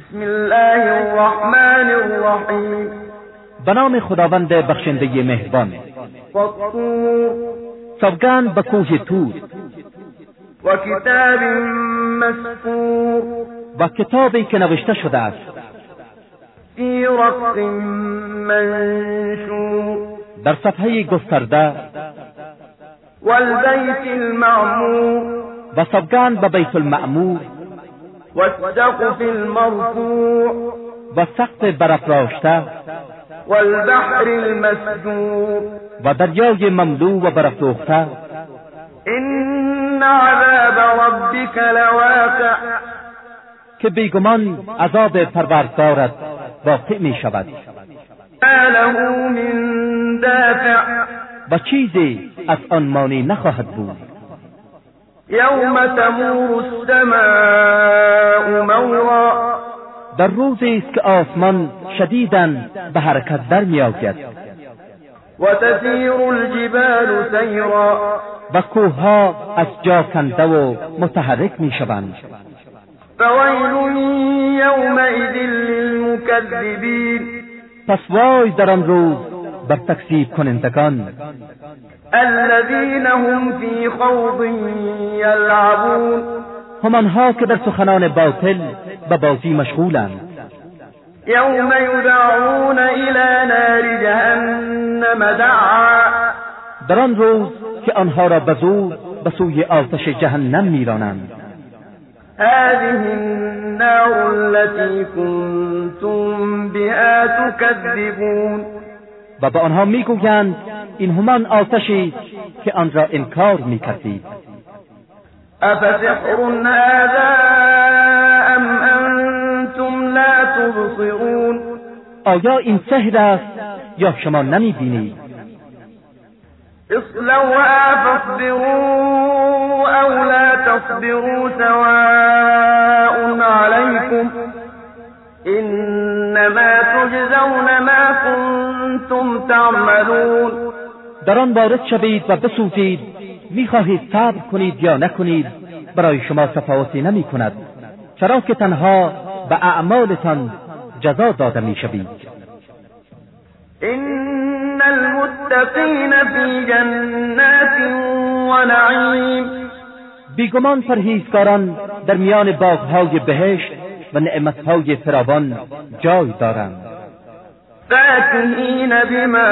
بسم الله الرحمن الرحیم به نام خداوند بخشنده مهربان. سوگند به کوه تور. و کتاب مسطور و کتابی که نوشته شده است. فی رق منشور. در صفحه گسترده. والبیت المعمور. و سوگند به بیت المعمور. والسقف المرفوع و سقف برافراشته والبحر المسجور و دریای مملو و برافروخته إن عذاب ربك لواقع. که بیگمان عذاب پروردگارت واقع می شود. له من دافع. و چیزی از آن مانی نخواهد بود. يوم تمور السماء مورا. در روزی است که آسمان شدیدن به حرکت در میآید وتسير الجبال سيرا. و کوهها از جا کنده و متحرک می شوند فويل يومئذ للمكذبين. پس وای در آن روز بر تکذیب کنندگان. الذين هم في خوض يلعبون. همانها که در سخنان باطل به بازی مشغولند. يوم يدعون إلى نار جهنم دعا. در آن روز که آنها را به زور به سوی آتش جهنم میرانند. هذه النار التي كنتم بها تكذبون. و به آنها می‌گویند این همان آتشی که آن را انکار می‌کردید. أفسحر هذا أم أنتم لا تبصرون؟ آیا این سحر است یا شما نمی‌بینید؟ اصلوها فاصبروا أو لا تصبروا سواء إنما در آن وارد شوید و بسوزید. می‌خواهید صبر کنید یا نکنید برای شما تفاوتی نمی کند چرا که تنها به اعمالتان جزا داده می‌شوید. إن المتقين في جنات ونعيم. بیگمان پرهیزکاران در میان باغهای بهشت و نعمتهای فراوان جای دارند. فاكهين بما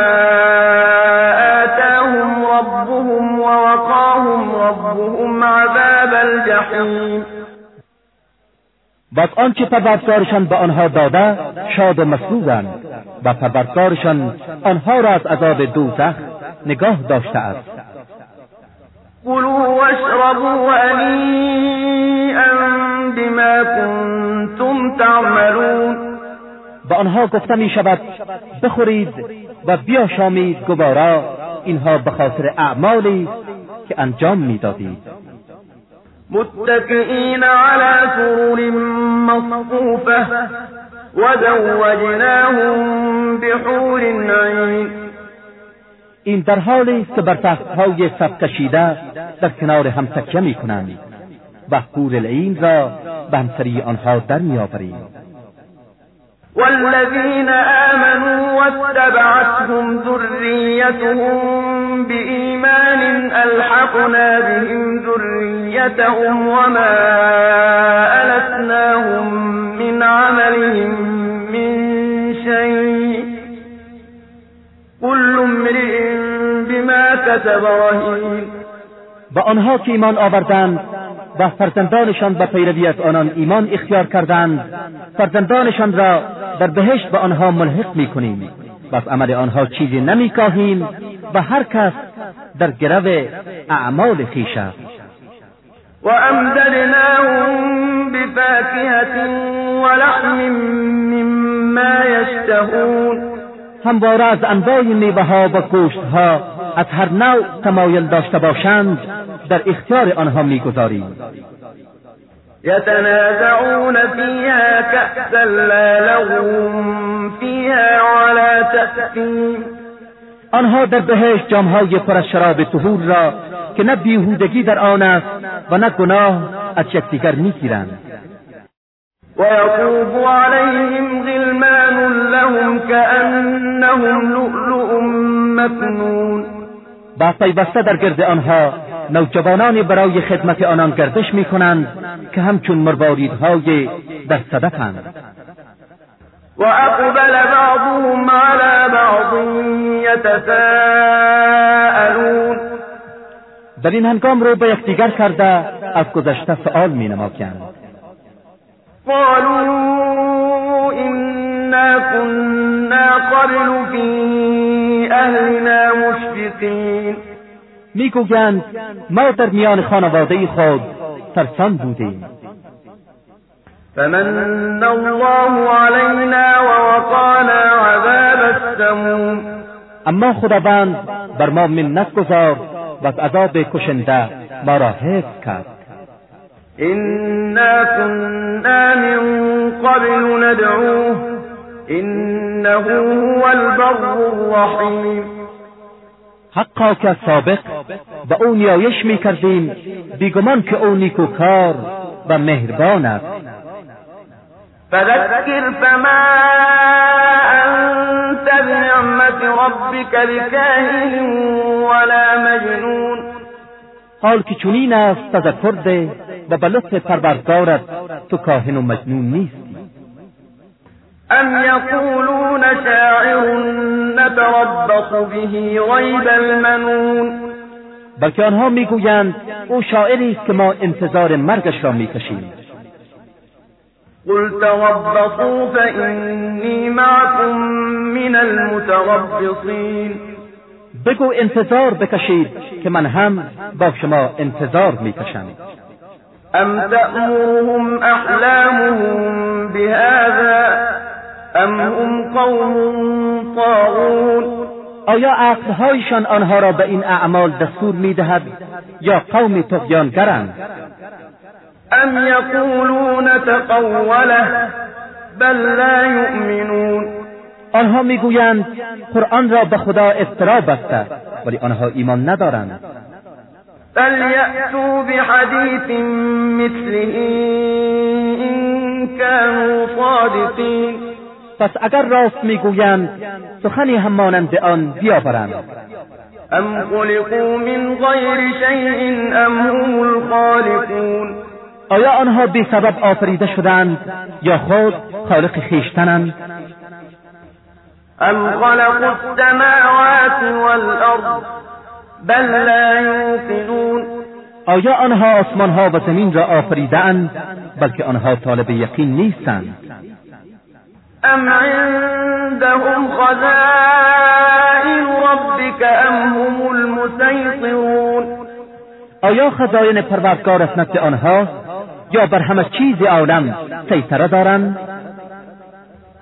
آتاهم ربهم ووقاهم ربهم عذاب الجحيم. از آنچه پروردگارشان به آنها داده شاد و مسرورند و پروردگارشان آنها را از عذاب دوزخ نگاه داشته است. كلوا واشربوا هنيئا بما كنتم تعملون. به آنها گفته می شود بخورید و بیاشامید گوارا. اینها به خاطر اعمالی که انجام می‌دادید متكئين على سرر مصفوفة وزوجناهم بحور عين این در حالی است که بر تختهای صف کشیده در کنار هم تکیه می کنند و حور العین را به همسری آنها در میآوریم والذين آمنوا واتبعتهم ذريتهم بإيمان ألحقنا بهم ذريتهم وما ألتناهم من عملهم من شيء. كل امرئ بما كسب رهين. و آنها که ایمان آوردند و فرزندانشان به پیروی از آنان ایمان اختیار کردند فرزندانشان را در بهشت به آنها ملحق می‌کنیم. و از عمل آنها چیزی نمیکاهیم و هر کس در گرو اعمال خویش است. وأمددناهم بفاكهة ولحم مما يشتهون همواره از انواع میوه ها و گوشت ها از هر نوع تمایل داشته باشند در اختیار آنها می‌گذاریم. يتنازعون فيها كأسا لا فيها ولا تأثيم. آنها در بهشت جامهای پر از شراب طهور را که نه بیهودگی در آن است و نه گناه از یکدیگر می‌گیرند. ويطوف عليهم غلمان لهم كأنهم لؤلؤ مكنون. با پیوسته در گرد آنها نوجوانانی برای خدمت آنان گردش می کنند که همچون مرواریدهای در صدفند. و اقبل بعضهم على بعض یتساءلون. در این هنگام رو به یکدیگر کرده از گذشته سؤال می نماکند قالوا إنا كنا قبل في أهلنا مشفقين. می‌گویند ما در میان خانواده خود ترسان بودیم. فمن الله علينا ووقانا عذاب السموم. اما خداوند بر ما منت گذار و از عذاب کشنده ما را حفظ کرد. إنا كنا من قبل ندعوه. إنه هو البر الرحیم حقا که سابق به او نیایش می کردیم بیگمان که او نیکوکار و مهربان است. فذكر فما انت بنعمت ربك بكاهن ولا مجنون. حال که چنین است تذکر ده و به لطف پروردگارت تو کاهن و مجنون نیستی. ام یقولون شاعر نتربص به ریب المنون بلکه آنها می‌گویند او شاعری است که ما انتظار مرگش را می‌کشیم. قل تربصوا فإني معكم من المتربصین بگو انتظار بکشید که من هم با شما انتظار می‌کشم. ام تأمرهم احلامهم بهذا ام هم قوم طاغون؟ آیا عقلهایشان آنها را به این اعمال دستور می‌دهد یا قوم تقیانگرند ام یقولون تقوله بل لا یؤمنون. آنها می‌گویند قرآن را به خدا افترا بسته ولی آنها ایمان ندارند. فلیأتوا بحدیث مثله این كانوا صادقین. پس اگر راست می‌گویند سخنی هم مانند آن بیاورند ام خلقوا من غیر شیء ام هم الخالقون. آیا آنها بی سبب آفریده شدند یا خود خالق خیشتنند ام خلقوا السماوات والارض بل لا یوقنون آیا آنها آسمان ها و زمین را آفریدهاند بلکه آنها طالب یقین نیستند؟ ام عندهم خزائن ربك ام هم المسيطرون آیا خزاین پروردگارت نزد آنها یا بر همه چیز عالم سیطره دارند؟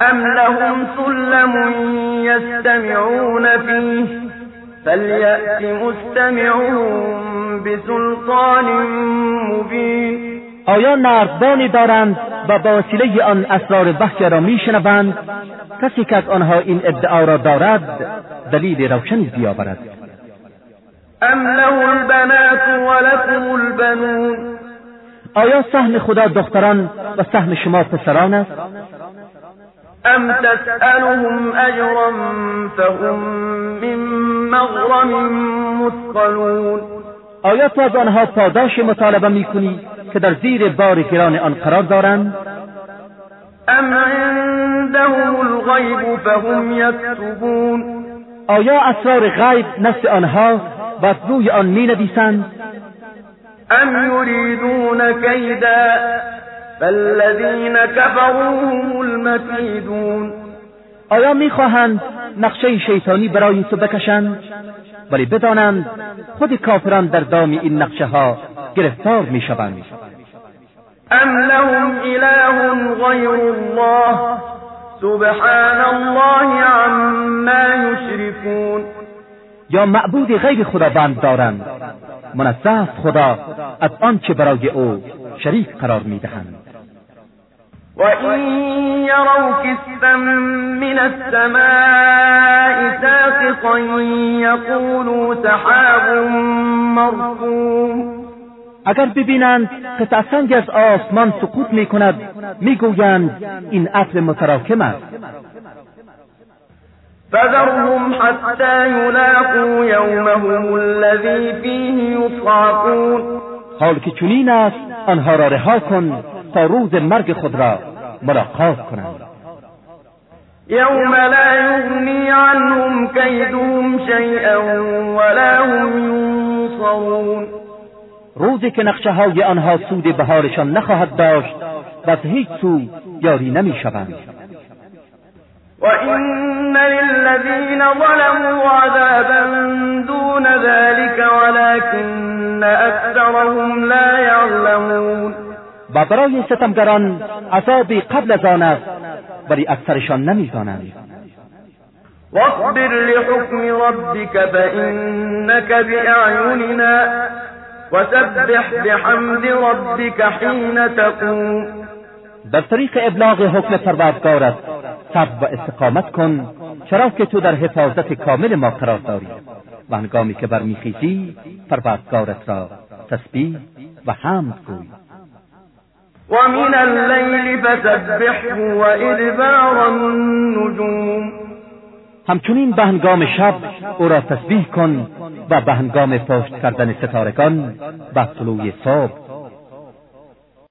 ام لهم سلم یستمعون فیه فلیأت مستمعون بسلطان مبین آیا نردبانی دارند و با وسیله آن اسرار بحث را میشنوند؟ کسی که از آنها این ادعا را دارد دلیل روشنی بیاورد. ام له البنات ولكم البنون. آیا سهم خدا دختران و سهم شما پسران است؟ ام تسألهم اجرا فهم من مغرم مثقلون آیا تو از آنها پاداش مطالبه می‌کنی؟ که در زیر بار گران آن قرار دارند؟ ام عندهم الغیب فهم یکتبون. آیا اسرار غیب نفس آنها و از روی آن می نویسند؟ ام یریدون کیدا؟ فالذین كفروا هم المکیدون. آیا می‌خواهند نقشه شیطانی برای تو بکشند؟ ولی بدانند خود کافران در دام این نقشه ها گرفتار می‌شوند ام لهم اله غیر الله سبحان الله عما یشركون یا معبود غیر خداوند دارند منزه خدا از آنچه برای او شریک قرار می‌دهند. وإن يروا كسفا من السماء ساقطا يقولوا سحاب مركوم اگر ببینند قطع سنگ از آسمان سقوط می کند می‌گویند این عطر متراکم است. فذرهم حتى يلاقوا يومهم الذي فيه يصعقون. حال که چنین است آنها را رها کن تا روز مرگ خود را ملاقات کنند. يوم لا يغني عنهم كيدهم شيئا ولا هم روزی که نقشه های آنها سود بهارشان نخواهد داشت و از هیچ سو یاری نمی شوند وإن للذين ظلموا عذابا دون ذلك ولكن أكثرهم لا يعلمون. و برای ستمگران عذابی قبل از آن است ولی اکثرشان نمی‌دانند. واصبر لحكم ربك فإنك بأعيننا. وسبح بحمد ربك حين تقوم. در طریق ابلاغ حکم پروردگارت صبر و استقامت کن چرا که تو در حفاظت کامل ما قرار داری. و هنگامی که برمیخیزی پروردگارت را تسبیح و حمد گوی. ومن الليل فسبحه وإدبار النجوم. همچنین به هنگام شب او را تسبیح کن و به هنگام پشت کردن ستارگان و طلوع صبح